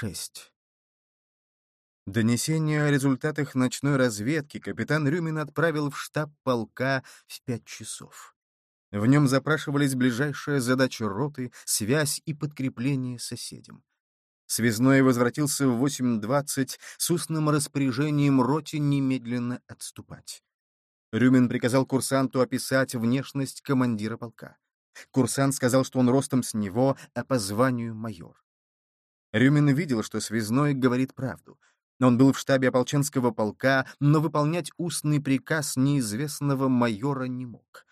6. Донесение о результатах ночной разведки капитан Рюмин отправил в штаб полка в пять часов. В нем запрашивались ближайшая задача роты, связь и подкрепление соседям. Связной возвратился в 8.20 с устным распоряжением роте немедленно отступать. Рюмин приказал курсанту описать внешность командира полка. Курсант сказал, что он ростом с него, а по званию майор. Рюмин видел, что связной говорит правду. Он был в штабе ополченского полка, но выполнять устный приказ неизвестного майора не мог.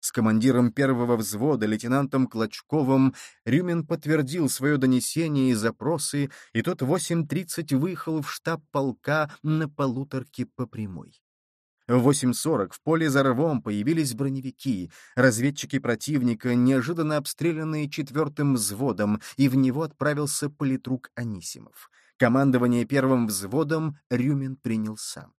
С командиром первого взвода, лейтенантом Клочковым, Рюмин подтвердил свое донесение и запросы, и тот в 8.30 выехал в штаб полка на полуторке по прямой. В 8.40 в поле за рвом появились броневики, разведчики противника, неожиданно обстрелянные четвертым взводом, и в него отправился политрук Анисимов. Командование первым взводом Рюмин принял сам.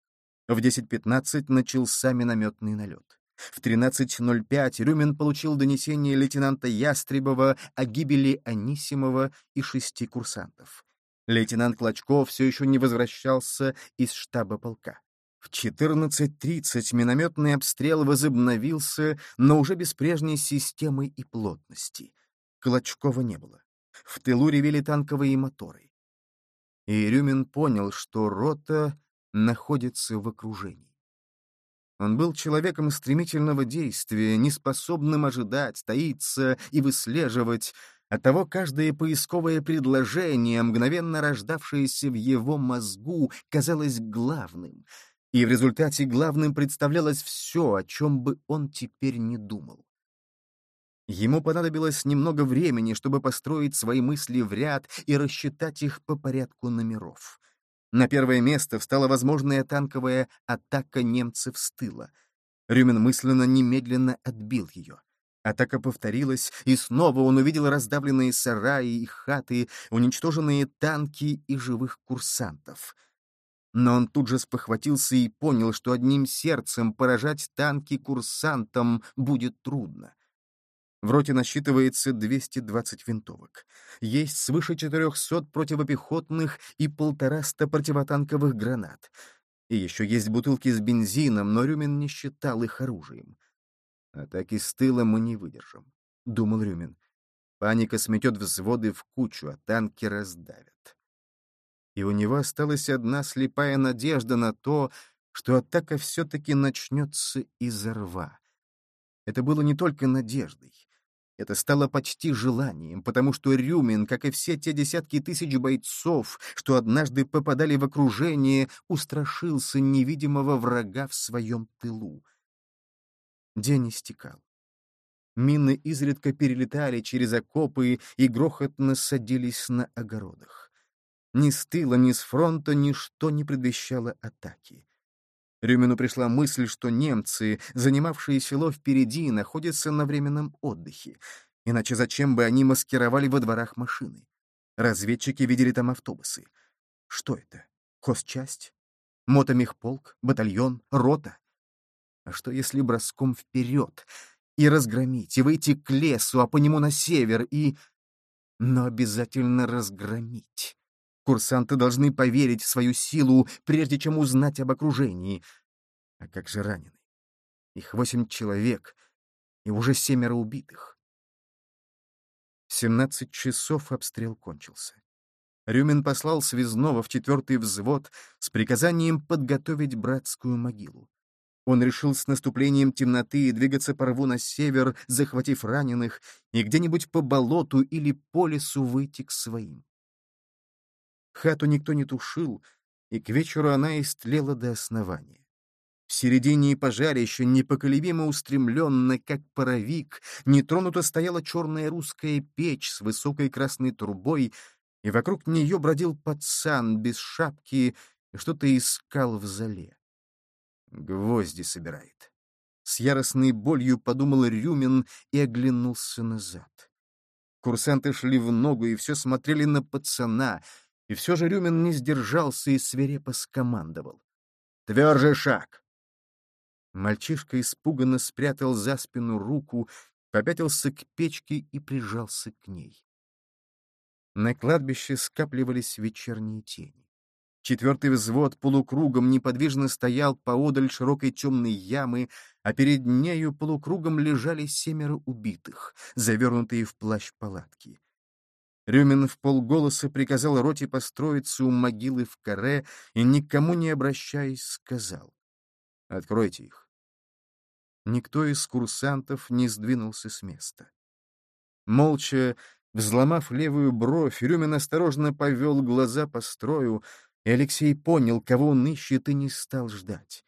В 10.15 начался минометный налет. В 13.05 Рюмин получил донесение лейтенанта Ястребова о гибели Анисимова и шести курсантов. Лейтенант Клочков все еще не возвращался из штаба полка. В 14.30 минометный обстрел возобновился, но уже без прежней системы и плотности. Клочкова не было. В тылу ревели танковые моторы. И Рюмин понял, что рота находится в окружении. Он был человеком стремительного действия, неспособным ожидать, таиться и выслеживать, Оттого каждое поисковое предложение, мгновенно рождавшееся в его мозгу, казалось главным — и в результате главным представлялось все, о чем бы он теперь не думал. Ему понадобилось немного времени, чтобы построить свои мысли в ряд и рассчитать их по порядку номеров. На первое место встала возможная танковая атака немцев с тыла. Рюмин мысленно немедленно отбил ее. Атака повторилась, и снова он увидел раздавленные сараи и хаты, уничтоженные танки и живых курсантов — но он тут же спохватился и понял, что одним сердцем поражать танки курсантам будет трудно. В роте насчитывается 220 винтовок. Есть свыше 400 противопехотных и полтораста противотанковых гранат. И еще есть бутылки с бензином, но Рюмин не считал их оружием. «Атаки с тыла мы не выдержим», — думал Рюмин. «Паника сметет взводы в кучу, а танки раздавят» и у него осталась одна слепая надежда на то, что атака все-таки начнется из рва. Это было не только надеждой. Это стало почти желанием, потому что Рюмин, как и все те десятки тысяч бойцов, что однажды попадали в окружение, устрашился невидимого врага в своем тылу. День истекал. Мины изредка перелетали через окопы и грохотно садились на огородах. Ни с тыла, ни с фронта ничто не предвещало атаки. Рюмину пришла мысль, что немцы, занимавшие село впереди, находятся на временном отдыхе. Иначе зачем бы они маскировали во дворах машины? Разведчики видели там автобусы. Что это? Хозчасть? Мотомехполк? Батальон? Рота? А что если броском вперед? И разгромить, и выйти к лесу, а по нему на север, и... Но обязательно разгромить. Курсанты должны поверить в свою силу, прежде чем узнать об окружении. А как же ранены? Их восемь человек, и уже семеро убитых. Семнадцать часов обстрел кончился. Рюмин послал связного в четвертый взвод с приказанием подготовить братскую могилу. Он решил с наступлением темноты двигаться по рву на север, захватив раненых, и где-нибудь по болоту или по лесу выйти к своим. Хату никто не тушил, и к вечеру она истлела до основания. В середине пожарища, непоколебимо устремленно, как паровик, нетронуто стояла черная русская печь с высокой красной трубой, и вокруг нее бродил пацан без шапки и что-то искал в зале. Гвозди собирает. С яростной болью подумал Рюмин и оглянулся назад. Курсанты шли в ногу и все смотрели на пацана — и все же Рюмин не сдержался и свирепо скомандовал. «Тверже шаг!» Мальчишка испуганно спрятал за спину руку, попятился к печке и прижался к ней. На кладбище скапливались вечерние тени. Четвертый взвод полукругом неподвижно стоял поодаль широкой темной ямы, а перед нею полукругом лежали семеро убитых, завернутые в плащ палатки. Рюмин в полголоса приказал роте построиться у могилы в каре и, никому не обращаясь, сказал «Откройте их». Никто из курсантов не сдвинулся с места. Молча, взломав левую бровь, Рюмин осторожно повел глаза по строю, и Алексей понял, кого он ищет, и не стал ждать.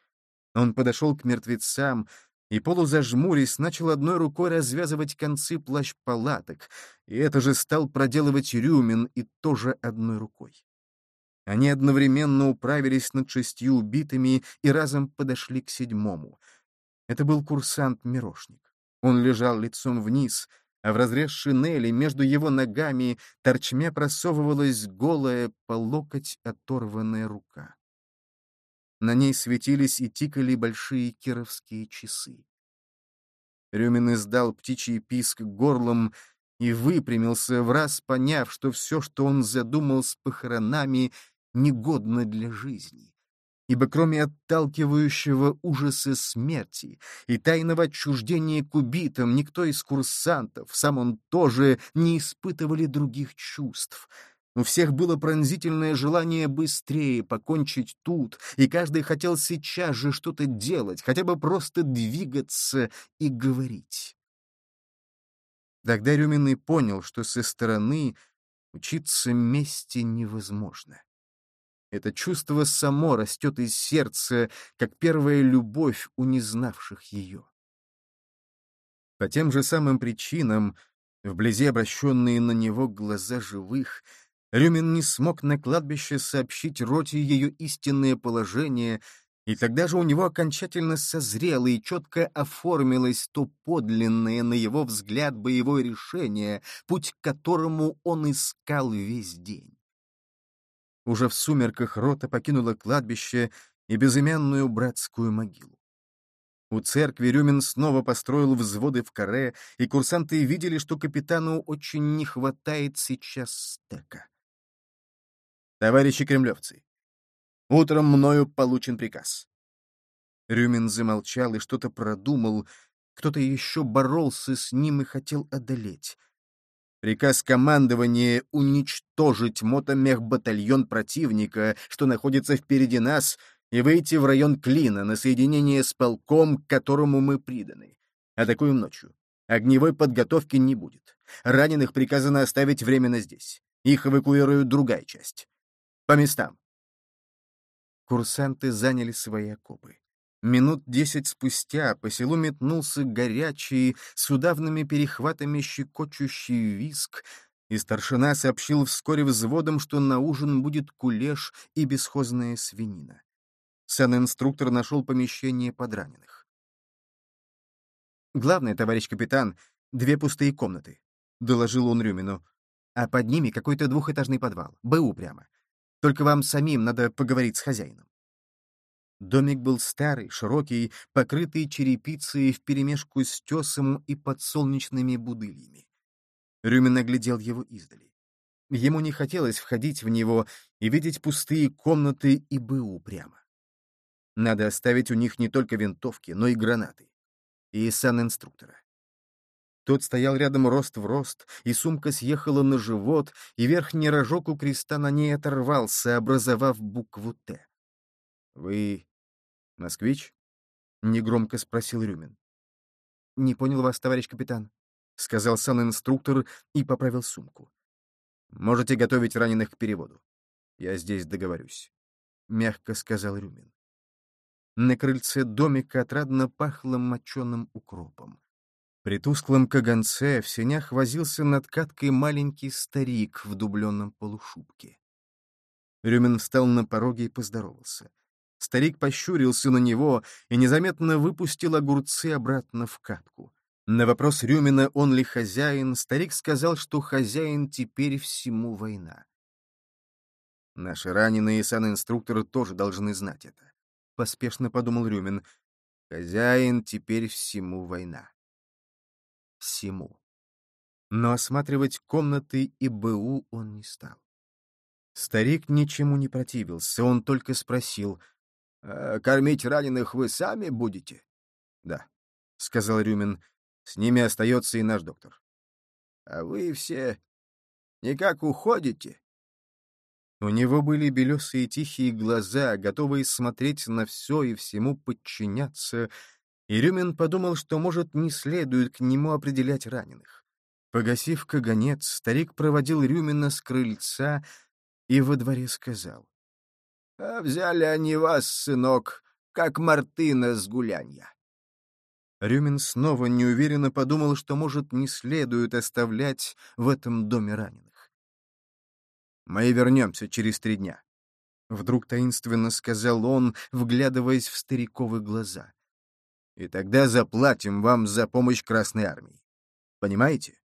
Он подошел к мертвецам и, полузажмурясь, начал одной рукой развязывать концы плащ-палаток, и это же стал проделывать Рюмин и тоже одной рукой. Они одновременно управились над шестью убитыми и разом подошли к седьмому. Это был курсант-мирошник. Он лежал лицом вниз, а в разрез шинели между его ногами торчмя просовывалась голая по локоть оторванная рука. На ней светились и тикали большие кировские часы. Рюмин издал птичий писк горлом и выпрямился, в раз поняв, что все, что он задумал с похоронами, негодно для жизни ибо кроме отталкивающего ужаса смерти и тайного отчуждения к убитым никто из курсантов, сам он тоже, не испытывали других чувств. У всех было пронзительное желание быстрее покончить тут, и каждый хотел сейчас же что-то делать, хотя бы просто двигаться и говорить. Тогда Рюмин понял, что со стороны учиться мести невозможно. Это чувство само растет из сердца, как первая любовь у незнавших ее. По тем же самым причинам, вблизи обращенные на него глаза живых, Рюмин не смог на кладбище сообщить Роте ее истинное положение, и тогда же у него окончательно созрело и четко оформилось то подлинное, на его взгляд, боевое решение, путь к которому он искал весь день. Уже в сумерках рота покинула кладбище и безымянную братскую могилу. У церкви Рюмин снова построил взводы в каре, и курсанты видели, что капитану очень не хватает сейчас стека. «Товарищи кремлевцы, утром мною получен приказ». Рюмин замолчал и что-то продумал, кто-то еще боролся с ним и хотел одолеть. Приказ командования уничтожить мотомехбатальон противника, что находится впереди нас, и выйти в район Клина на соединение с полком, к которому мы приданы. Атакуем ночью. Огневой подготовки не будет. Раненых приказано оставить временно здесь. Их эвакуирует другая часть. По местам. Курсанты заняли свои окопы. Минут десять спустя по селу метнулся горячий, с удавными перехватами щекочущий виск, и старшина сообщил вскоре взводом, что на ужин будет кулеш и бесхозная свинина. Сан-инструктор нашел помещение подраненных. «Главное, товарищ капитан, две пустые комнаты», — доложил он Рюмину. «А под ними какой-то двухэтажный подвал, БУ прямо. Только вам самим надо поговорить с хозяином». Домик был старый, широкий, покрытый черепицей вперемешку с тесом и подсолнечными будыльями. Рюмин оглядел его издали. Ему не хотелось входить в него и видеть пустые комнаты и БУ прямо. Надо оставить у них не только винтовки, но и гранаты. И сан-инструктора. Тот стоял рядом рост в рост, и сумка съехала на живот, и верхний рожок у креста на ней оторвался, образовав букву «Т». «Вы «Москвич?» — негромко спросил Рюмин. «Не понял вас, товарищ капитан», — сказал сан инструктор и поправил сумку. «Можете готовить раненых к переводу. Я здесь договорюсь», — мягко сказал Рюмин. На крыльце домика отрадно пахло моченым укропом. При тусклом каганце в сенях возился над каткой маленький старик в дубленном полушубке. Рюмин встал на пороге и поздоровался. Старик пощурился на него и незаметно выпустил огурцы обратно в катку. На вопрос Рюмина, он ли хозяин, старик сказал, что хозяин теперь всему война. Наши раненые сан-инструкторы тоже должны знать это. Поспешно подумал Рюмин. Хозяин теперь всему война. Всему. но осматривать комнаты и БУ он не стал. Старик ничему не противился, он только спросил, «А «Кормить раненых вы сами будете?» «Да», — сказал Рюмин, — «с ними остается и наш доктор». «А вы все никак уходите?» У него были белесые тихие глаза, готовые смотреть на все и всему подчиняться, и Рюмин подумал, что, может, не следует к нему определять раненых. Погасив каганец, старик проводил Рюмина с крыльца и во дворе сказал. — А взяли они вас, сынок, как Мартына с гулянья. Рюмин снова неуверенно подумал, что, может, не следует оставлять в этом доме раненых. «Мы вернемся через три дня», — вдруг таинственно сказал он, вглядываясь в стариковы глаза. «И тогда заплатим вам за помощь Красной Армии. Понимаете?»